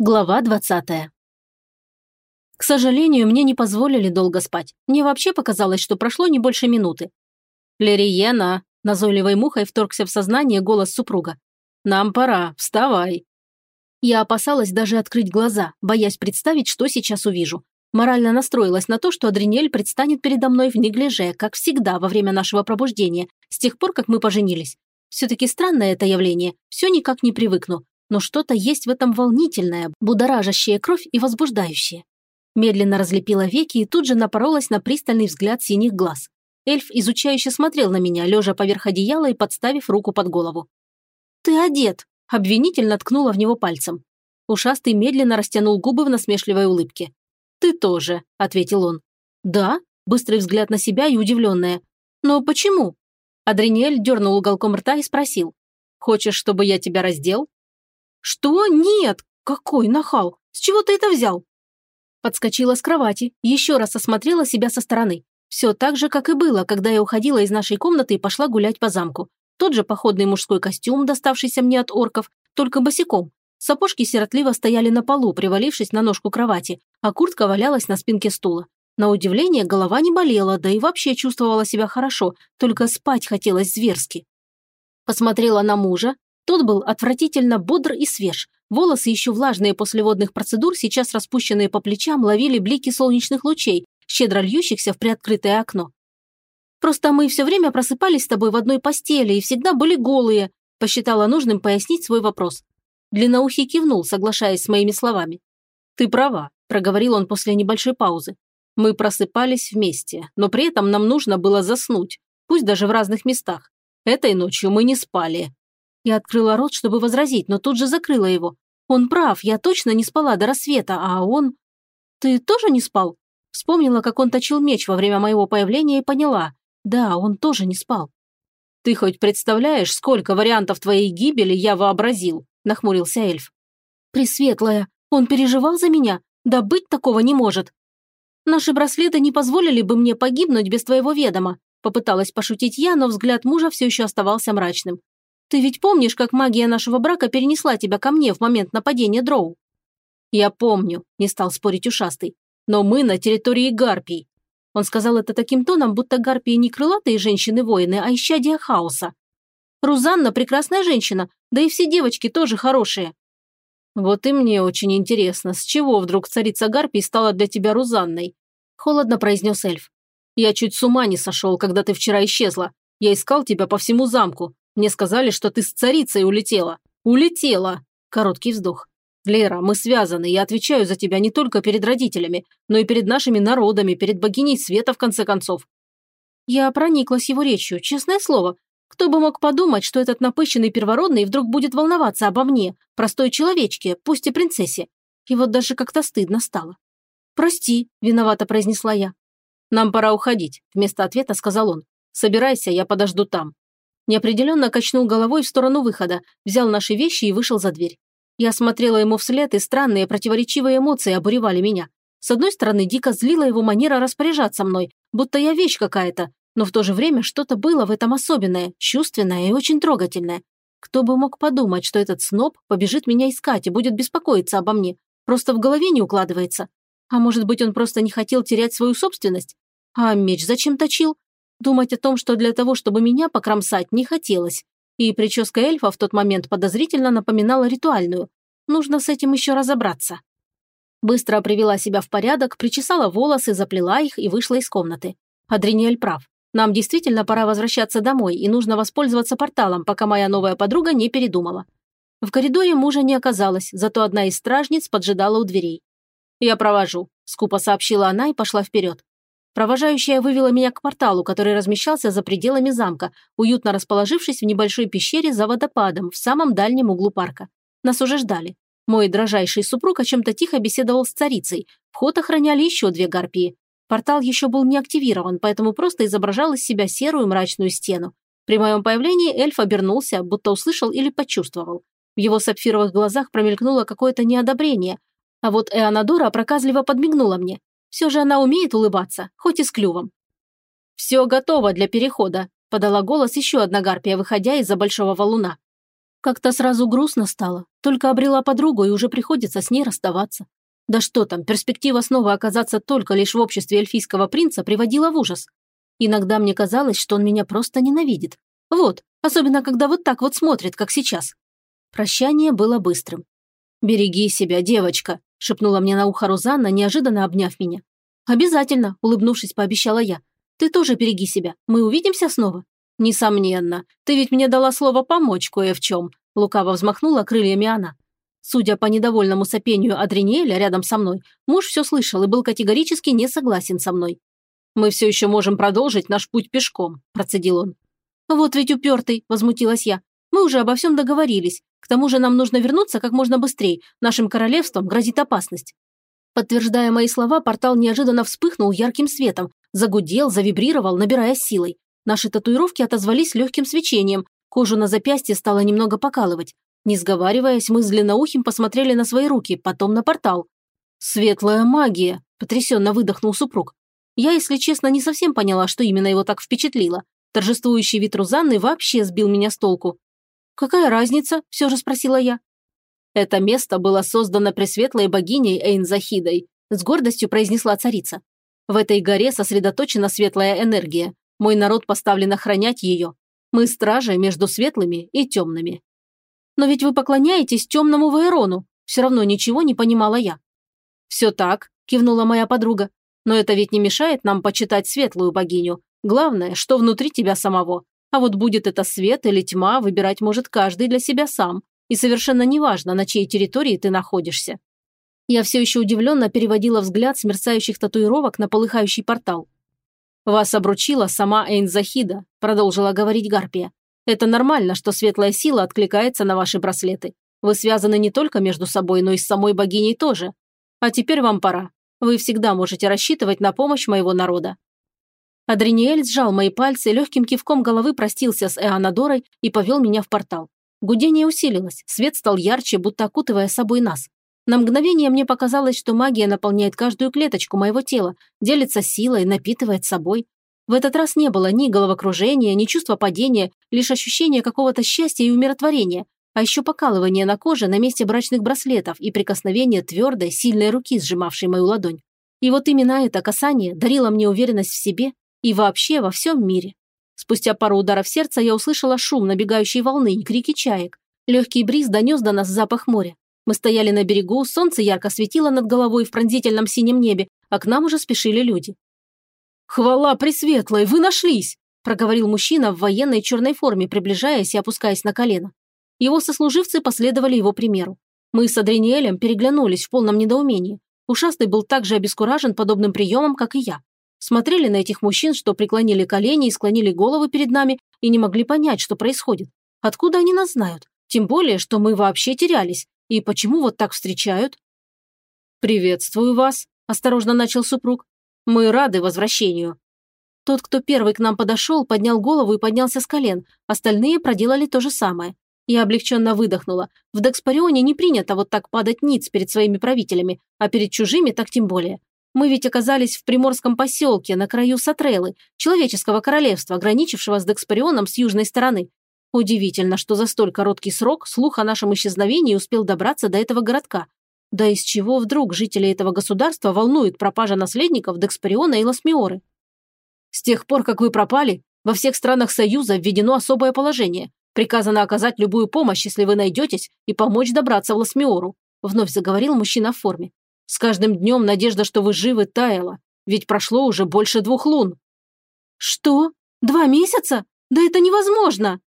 Глава 20. К сожалению, мне не позволили долго спать. Мне вообще показалось, что прошло не больше минуты. «Лериена!» – назойливой мухой вторгся в сознание голос супруга. «Нам пора, вставай!» Я опасалась даже открыть глаза, боясь представить, что сейчас увижу. Морально настроилась на то, что Адринель предстанет передо мной в неглиже, как всегда во время нашего пробуждения, с тех пор, как мы поженились. Все-таки странное это явление, все никак не привыкну но что-то есть в этом волнительное, будоражащее кровь и возбуждающее. Медленно разлепила веки и тут же напоролась на пристальный взгляд синих глаз. Эльф изучающе смотрел на меня, лежа поверх одеяла и подставив руку под голову. «Ты одет!» – обвинительно ткнула в него пальцем. Ушастый медленно растянул губы в насмешливой улыбке. «Ты тоже», – ответил он. «Да?» – быстрый взгляд на себя и удивленная. «Но почему?» Адриниэль дернул уголком рта и спросил. «Хочешь, чтобы я тебя раздел?» «Что? Нет! Какой нахал! С чего ты это взял?» Подскочила с кровати, еще раз осмотрела себя со стороны. Все так же, как и было, когда я уходила из нашей комнаты и пошла гулять по замку. Тот же походный мужской костюм, доставшийся мне от орков, только босиком. Сапожки сиротливо стояли на полу, привалившись на ножку кровати, а куртка валялась на спинке стула. На удивление, голова не болела, да и вообще чувствовала себя хорошо, только спать хотелось зверски. Посмотрела на мужа, тот был отвратительно бодр и свеж. Волосы, еще влажные после водных процедур, сейчас распущенные по плечам, ловили блики солнечных лучей, щедро льющихся в приоткрытое окно. «Просто мы все время просыпались с тобой в одной постели и всегда были голые», посчитала нужным пояснить свой вопрос. Длинноухий кивнул, соглашаясь с моими словами. «Ты права», – проговорил он после небольшой паузы. «Мы просыпались вместе, но при этом нам нужно было заснуть, пусть даже в разных местах. Этой ночью мы не спали, я открыла рот, чтобы возразить, но тут же закрыла его. Он прав, я точно не спала до рассвета, а он... Ты тоже не спал? Вспомнила, как он точил меч во время моего появления и поняла. Да, он тоже не спал. «Ты хоть представляешь, сколько вариантов твоей гибели я вообразил?» – нахмурился эльф. «Пресветлая, он переживал за меня? Да быть такого не может!» «Наши браслеты не позволили бы мне погибнуть без твоего ведома», – попыталась пошутить я, но взгляд мужа все еще оставался мрачным. Ты ведь помнишь, как магия нашего брака перенесла тебя ко мне в момент нападения дроу?» «Я помню», – не стал спорить ушастый. «Но мы на территории гарпий». Он сказал это таким тоном, будто гарпии не крылатые женщины-воины, а исчадия хаоса. «Рузанна – прекрасная женщина, да и все девочки тоже хорошие». «Вот и мне очень интересно, с чего вдруг царица гарпий стала для тебя Рузанной?» – холодно произнес эльф. «Я чуть с ума не сошел, когда ты вчера исчезла. Я искал тебя по всему замку. Мне сказали, что ты с царицей улетела. Улетела!» Короткий вздох. «Лера, мы связаны, я отвечаю за тебя не только перед родителями, но и перед нашими народами, перед богиней света, в конце концов». Я прониклась его речью, честное слово. Кто бы мог подумать, что этот напыщенный первородный вдруг будет волноваться обо мне, простой человечке, пусть и принцессе. И вот даже как-то стыдно стало. «Прости», – виновато произнесла я. «Нам пора уходить», – вместо ответа сказал он. «Собирайся, я подожду там». Неопределенно качнул головой в сторону выхода, взял наши вещи и вышел за дверь. Я смотрела ему вслед, и странные противоречивые эмоции обуревали меня. С одной стороны, дико злила его манера распоряжаться мной, будто я вещь какая-то, но в то же время что-то было в этом особенное, чувственное и очень трогательное. Кто бы мог подумать, что этот сноб побежит меня искать и будет беспокоиться обо мне. Просто в голове не укладывается. А может быть, он просто не хотел терять свою собственность? А меч зачем точил? Думать о том, что для того, чтобы меня покромсать, не хотелось. И прическа эльфа в тот момент подозрительно напоминала ритуальную. Нужно с этим еще разобраться. Быстро привела себя в порядок, причесала волосы, заплела их и вышла из комнаты. Адриниэль прав. Нам действительно пора возвращаться домой, и нужно воспользоваться порталом, пока моя новая подруга не передумала. В коридоре мужа не оказалось, зато одна из стражниц поджидала у дверей. «Я провожу», – скупо сообщила она и пошла вперед. Провожающая вывела меня к порталу, который размещался за пределами замка, уютно расположившись в небольшой пещере за водопадом в самом дальнем углу парка. Нас уже ждали. Мой дрожайший супруг о чем-то тихо беседовал с царицей. Вход охраняли еще две гарпии. Портал еще был не активирован, поэтому просто изображал из себя серую мрачную стену. При моем появлении эльф обернулся, будто услышал или почувствовал. В его сапфировых глазах промелькнуло какое-то неодобрение, а вот Эонадора проказливо подмигнула мне. Все же она умеет улыбаться, хоть и с клювом. «Все готово для перехода», – подала голос еще одна гарпия, выходя из-за большого валуна. Как-то сразу грустно стало. Только обрела подругу и уже приходится с ней расставаться. Да что там, перспектива снова оказаться только лишь в обществе эльфийского принца приводила в ужас. Иногда мне казалось, что он меня просто ненавидит. Вот, особенно когда вот так вот смотрит, как сейчас. Прощание было быстрым. «Береги себя, девочка», – шепнула мне на ухо Розанна, неожиданно обняв меня. «Обязательно», – улыбнувшись, пообещала я. «Ты тоже береги себя. Мы увидимся снова?» «Несомненно. Ты ведь мне дала слово помочь кое в чем», – лукаво взмахнула крыльями она. Судя по недовольному сопению Адриниэля рядом со мной, муж все слышал и был категорически не согласен со мной. «Мы все еще можем продолжить наш путь пешком», – процедил он. «Вот ведь упертый», – возмутилась я. «Мы уже обо всем договорились. К тому же нам нужно вернуться как можно быстрее. Нашим королевством грозит опасность». Подтверждая мои слова, портал неожиданно вспыхнул ярким светом, загудел, завибрировал, набирая силой. Наши татуировки отозвались легким свечением, кожу на запястье стало немного покалывать. Не сговариваясь, мы с длинноухим посмотрели на свои руки, потом на портал. «Светлая магия!» – потрясенно выдохнул супруг. Я, если честно, не совсем поняла, что именно его так впечатлило. Торжествующий вид Рузанны вообще сбил меня с толку. «Какая разница?» – все же спросила я. Это место было создано пресветлой богиней Эйнзахидой, с гордостью произнесла царица. В этой горе сосредоточена светлая энергия. Мой народ поставлен охранять ее. Мы стражи между светлыми и темными. Но ведь вы поклоняетесь темному Вайрону. Все равно ничего не понимала я. Все так, кивнула моя подруга. Но это ведь не мешает нам почитать светлую богиню. Главное, что внутри тебя самого. А вот будет это свет или тьма, выбирать может каждый для себя сам и совершенно неважно, на чьей территории ты находишься. Я все еще удивленно переводила взгляд с татуировок на полыхающий портал. «Вас обручила сама Эйнзахида», – продолжила говорить Гарпия. «Это нормально, что светлая сила откликается на ваши браслеты. Вы связаны не только между собой, но и с самой богиней тоже. А теперь вам пора. Вы всегда можете рассчитывать на помощь моего народа». Адриниэль сжал мои пальцы, легким кивком головы простился с Эанадорой и повел меня в портал. Гудение усилилось, свет стал ярче, будто окутывая собой нас. На мгновение мне показалось, что магия наполняет каждую клеточку моего тела, делится силой, напитывает собой. В этот раз не было ни головокружения, ни чувства падения, лишь ощущение какого-то счастья и умиротворения, а еще покалывание на коже на месте брачных браслетов и прикосновение твердой, сильной руки, сжимавшей мою ладонь. И вот именно это касание дарило мне уверенность в себе и вообще во всем мире. Спустя пару ударов сердца я услышала шум набегающей волны и крики чаек. Легкий бриз донес до нас запах моря. Мы стояли на берегу, солнце ярко светило над головой в пронзительном синем небе, а к нам уже спешили люди. «Хвала Пресветлой, вы нашлись!» – проговорил мужчина в военной черной форме, приближаясь и опускаясь на колено. Его сослуживцы последовали его примеру. Мы с Адриниэлем переглянулись в полном недоумении. Ушастый был так же обескуражен подобным приемом, как и я смотрели на этих мужчин, что преклонили колени и склонили головы перед нами и не могли понять, что происходит. Откуда они нас знают? Тем более, что мы вообще терялись. И почему вот так встречают? «Приветствую вас», – осторожно начал супруг. «Мы рады возвращению». Тот, кто первый к нам подошел, поднял голову и поднялся с колен. Остальные проделали то же самое. Я облегченно выдохнула. В Декспарионе не принято вот так падать ниц перед своими правителями, а перед чужими так тем более. Мы ведь оказались в приморском поселке на краю Сатрелы, человеческого королевства, граничившего с Декспарионом с южной стороны. Удивительно, что за столь короткий срок слух о нашем исчезновении успел добраться до этого городка. Да из чего вдруг жители этого государства волнует пропажа наследников Декспариона и Ласмиоры? С тех пор, как вы пропали, во всех странах Союза введено особое положение. Приказано оказать любую помощь, если вы найдетесь, и помочь добраться в Ласмиору», вновь заговорил мужчина в форме. С каждым днем надежда, что вы живы, таяла, ведь прошло уже больше двух лун». «Что? Два месяца? Да это невозможно!»